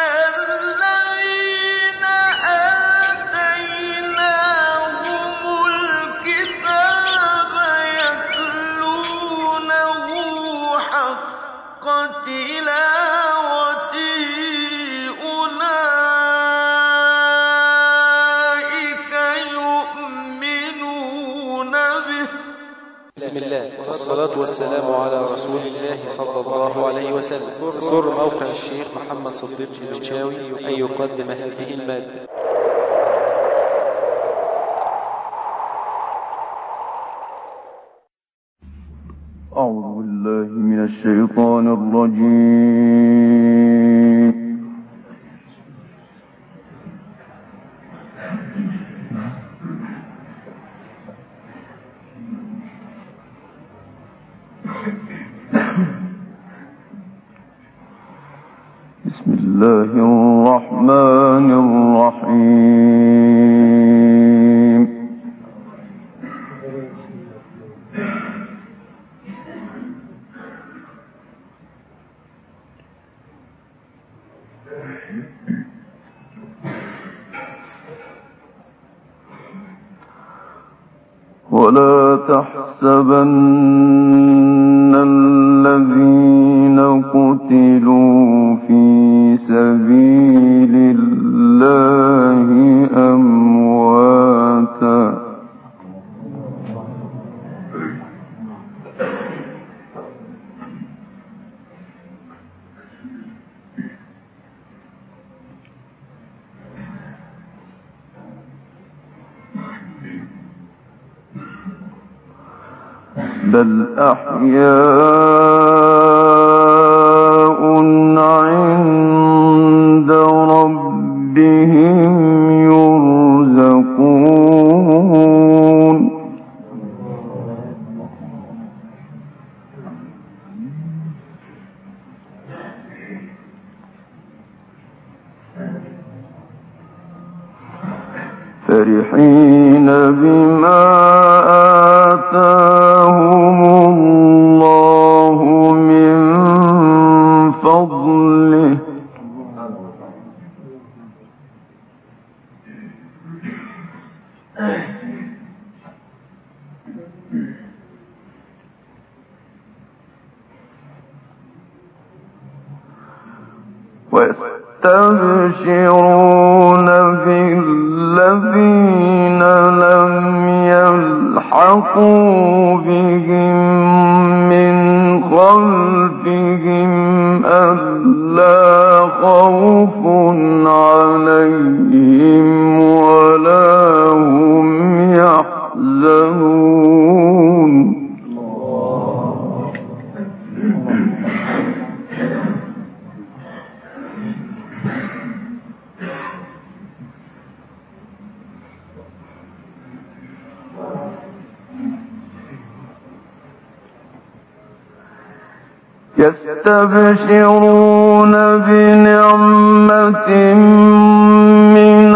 ألا والصلاة والسلام على رسول الله صلى الله عليه وسلم. سر موقع الشيخ محمد صديق البشاوي أن يقدم هذه المادة. أعوذ بالله من الشيطان الرجيم. أحياء يستبشرون بنعمة من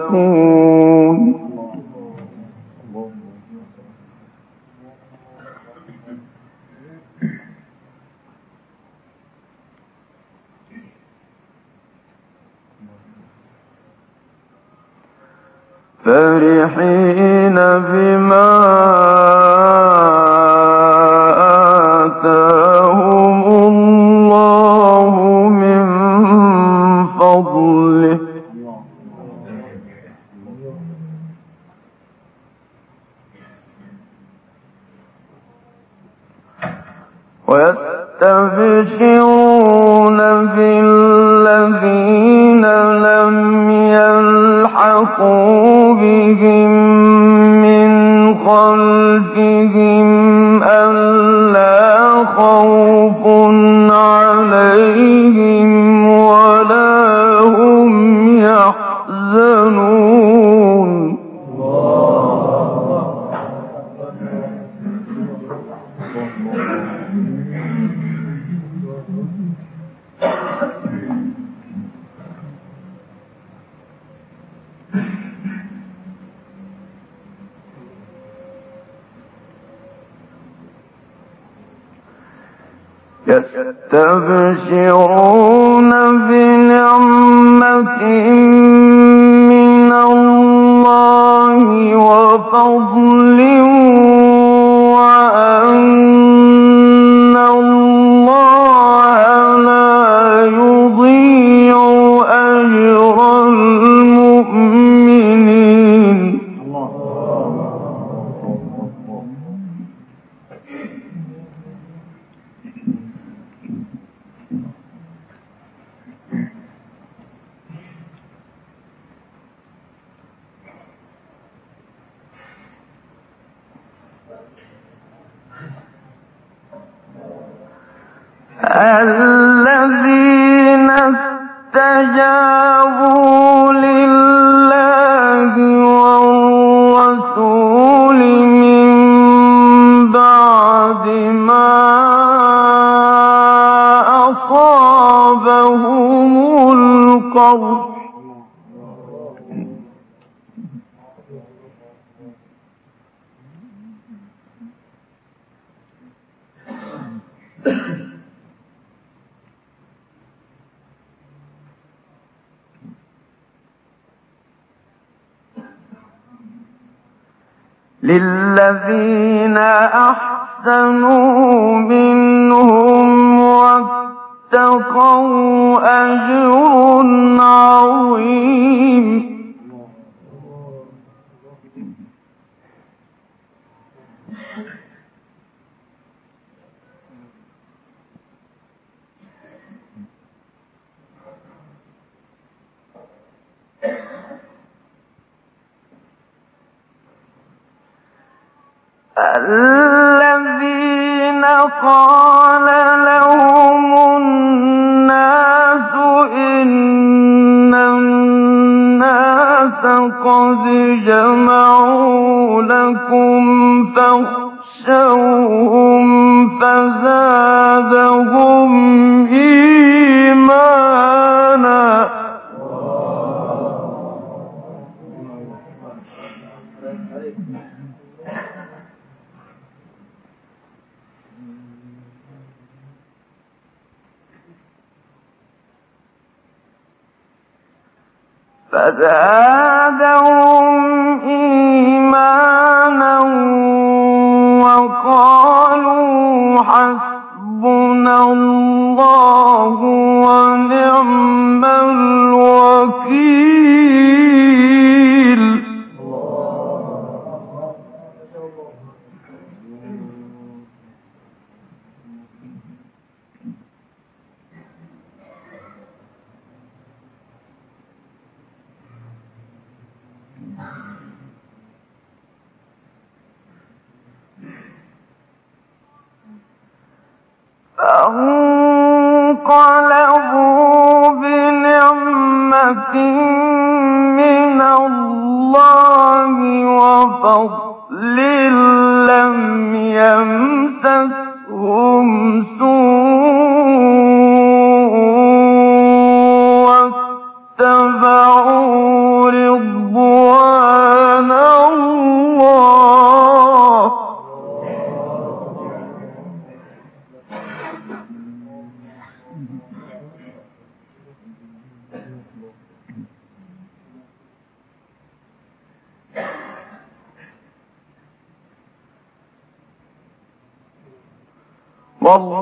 يكون فرحين بما هل للذين أحسنوا منهم واتقوا أجر عظيم الذين قال да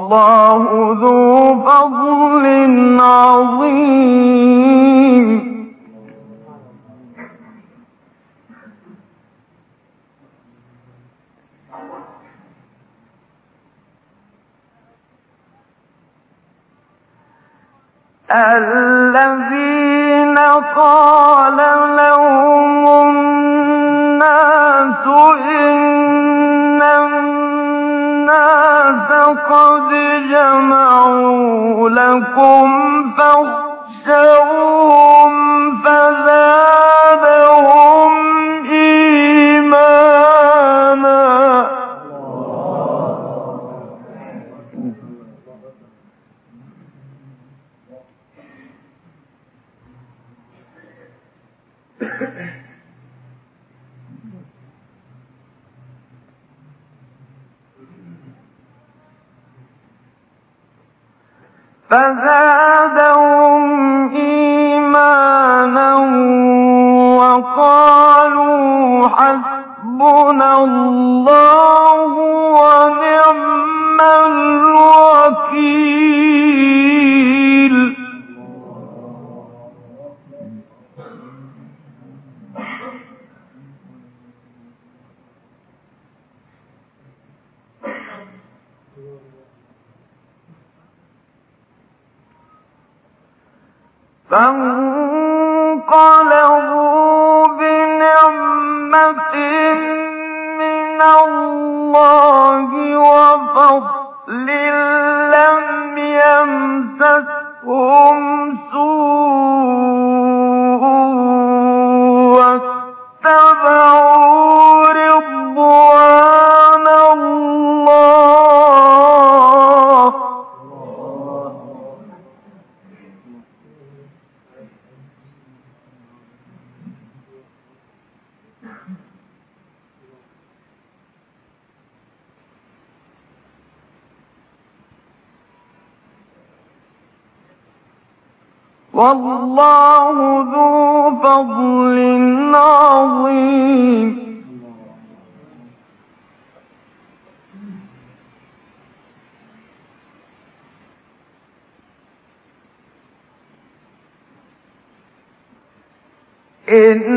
والله حسبنا in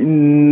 إن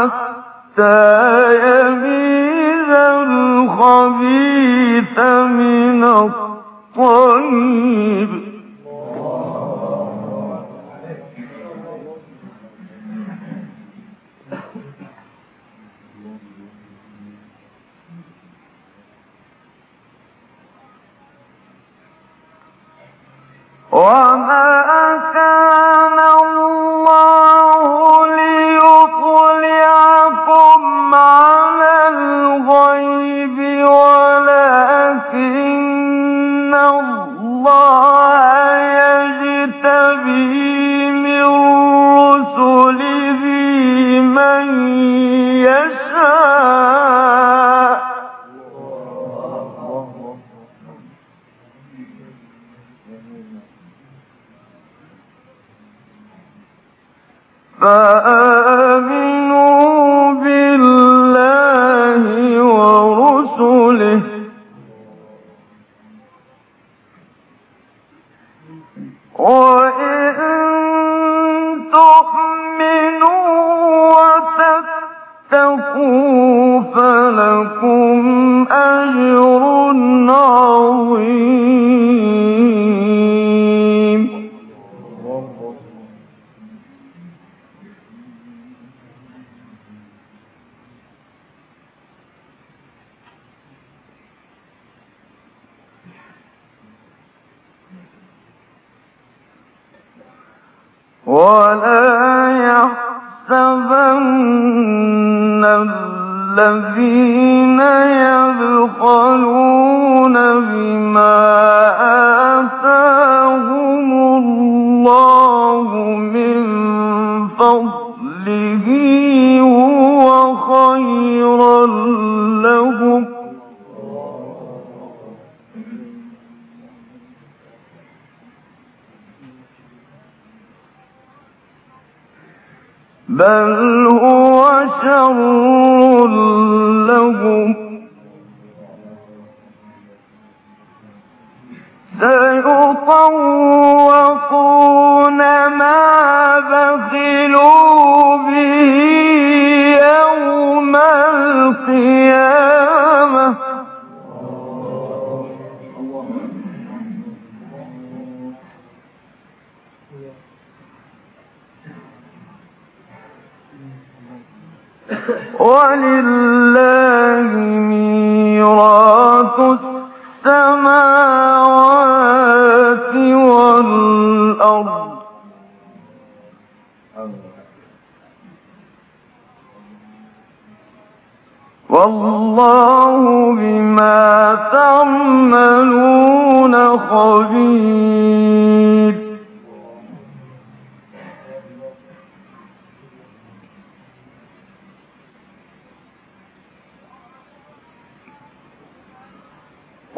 حتى يميز الخبيث من الطيب. وما كان ولا يحسبن الذين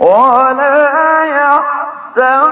ولا يحسب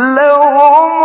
لهم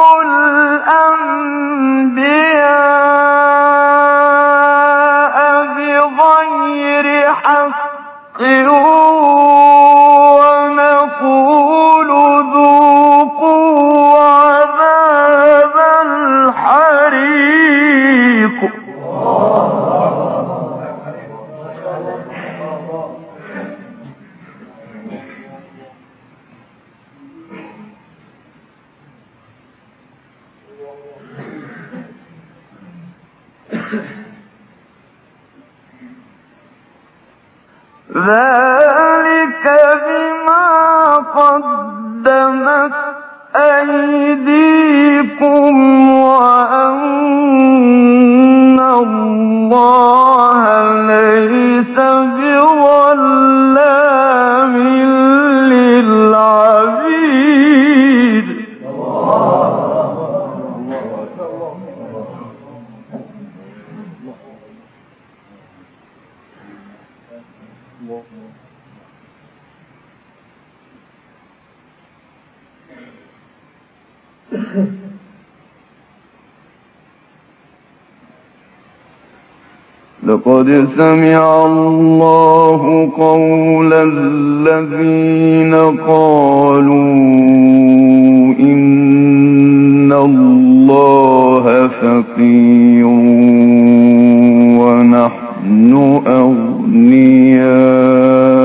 لقد سمع الله قول الذين قالوا إن الله فقير ونحن أغنى أغنياء.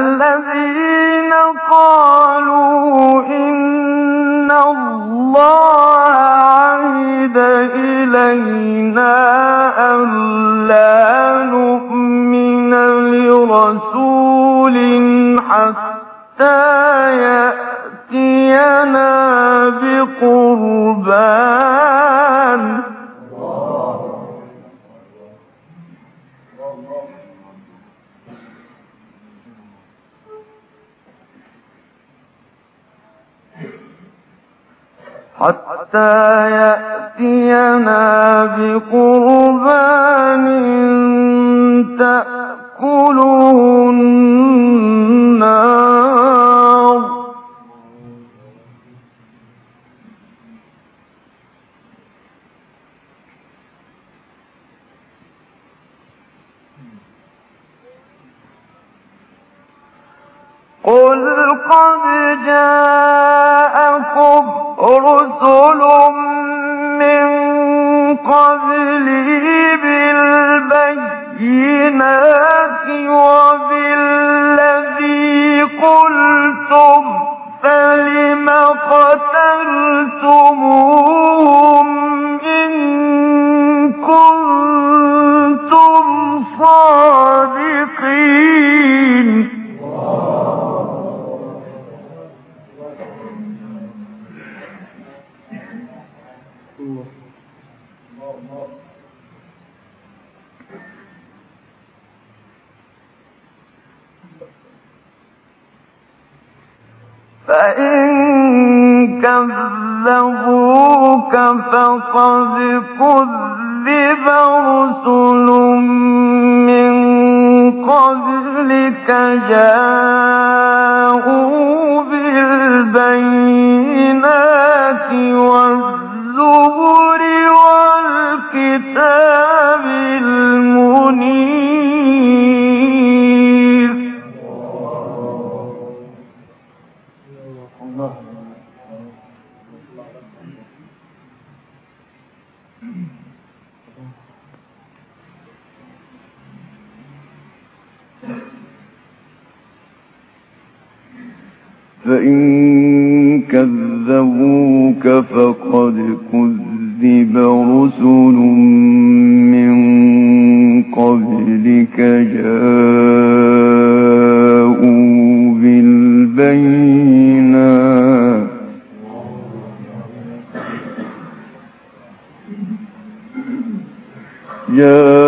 الجنات وبالنهار يا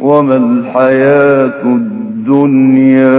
وما الحياة الدنيا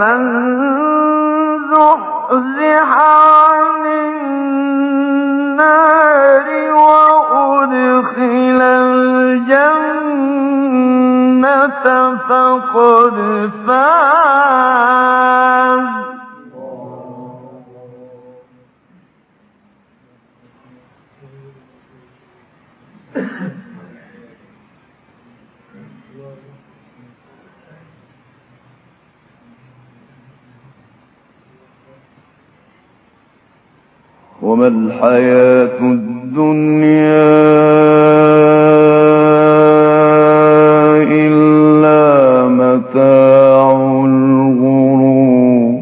فمن الحياة الدنيا إلا متاع الغرور.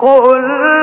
كل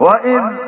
وإذ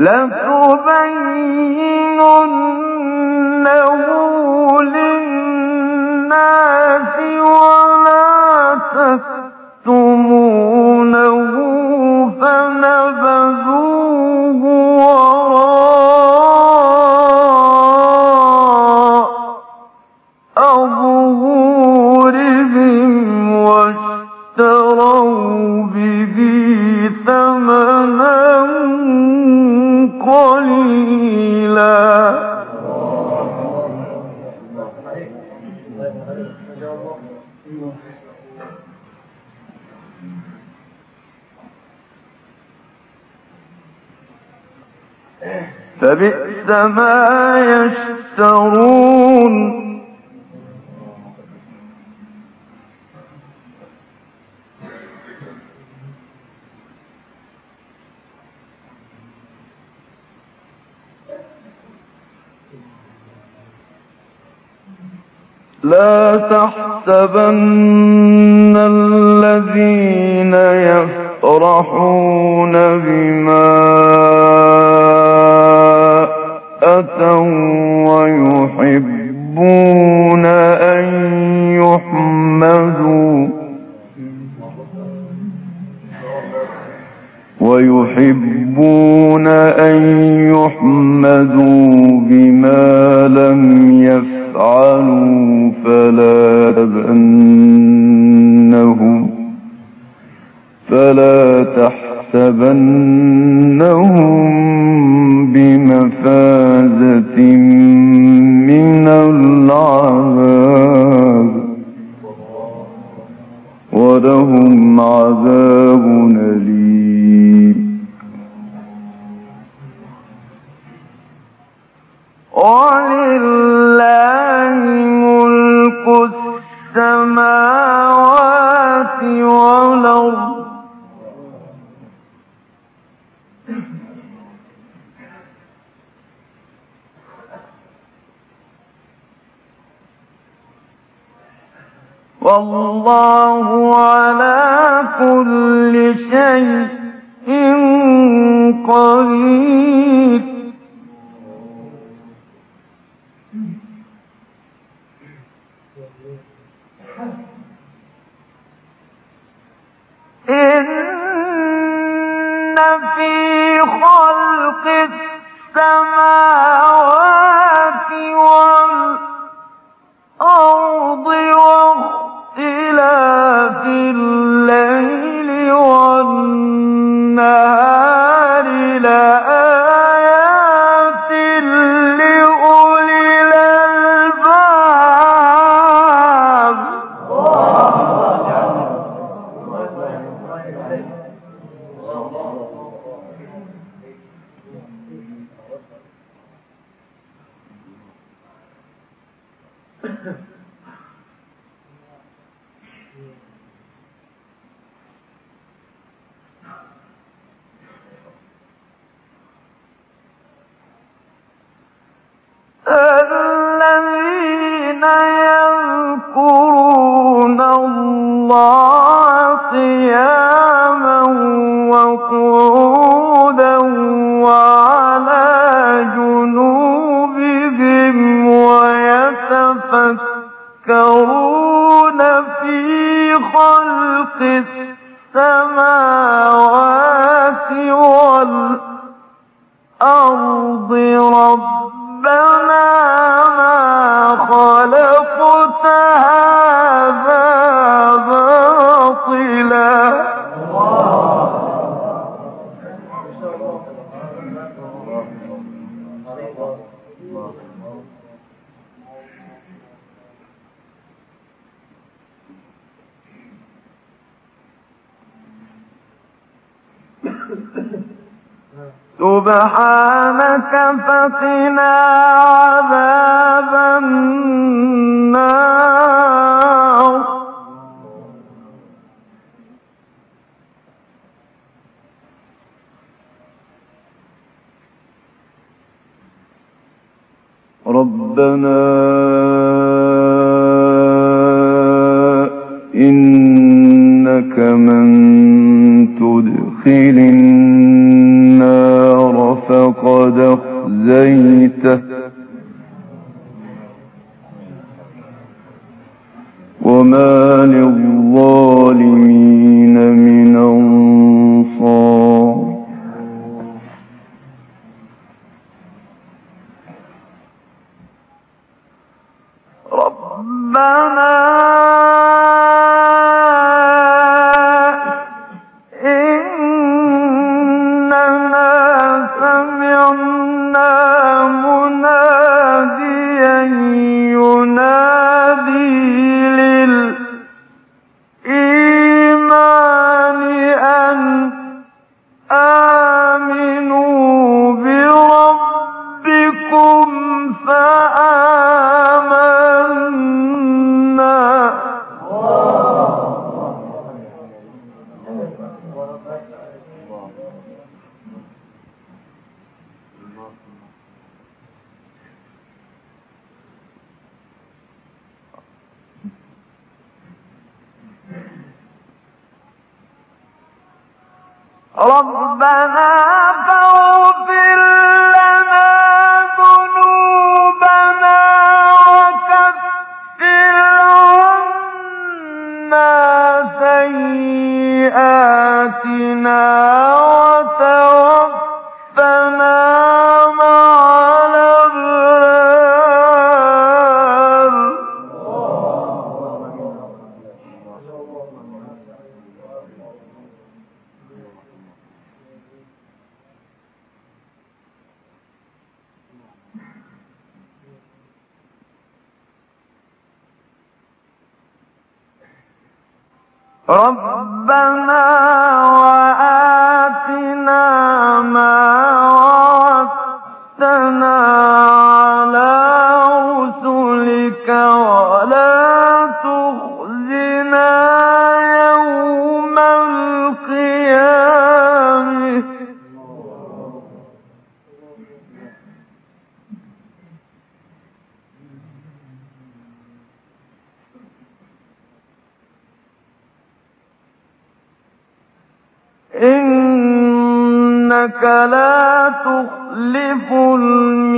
لتبيننه فبئس ما يشترون. لا تحسبن الذين يفرحون بما أتوا ويحبون أن يحمدوا ويحبون أن يحمدوا بما لم يفعلوا فلا تبأنهم فلا تحسبنهم بمفازة من العذاب. ولهم عذاب أليم. ولله ملك السماوات والأرض. والله على كل شيء قدير. إن في خلق فقنا عذاب النار. إنك لا تخلف الميعاد